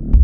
you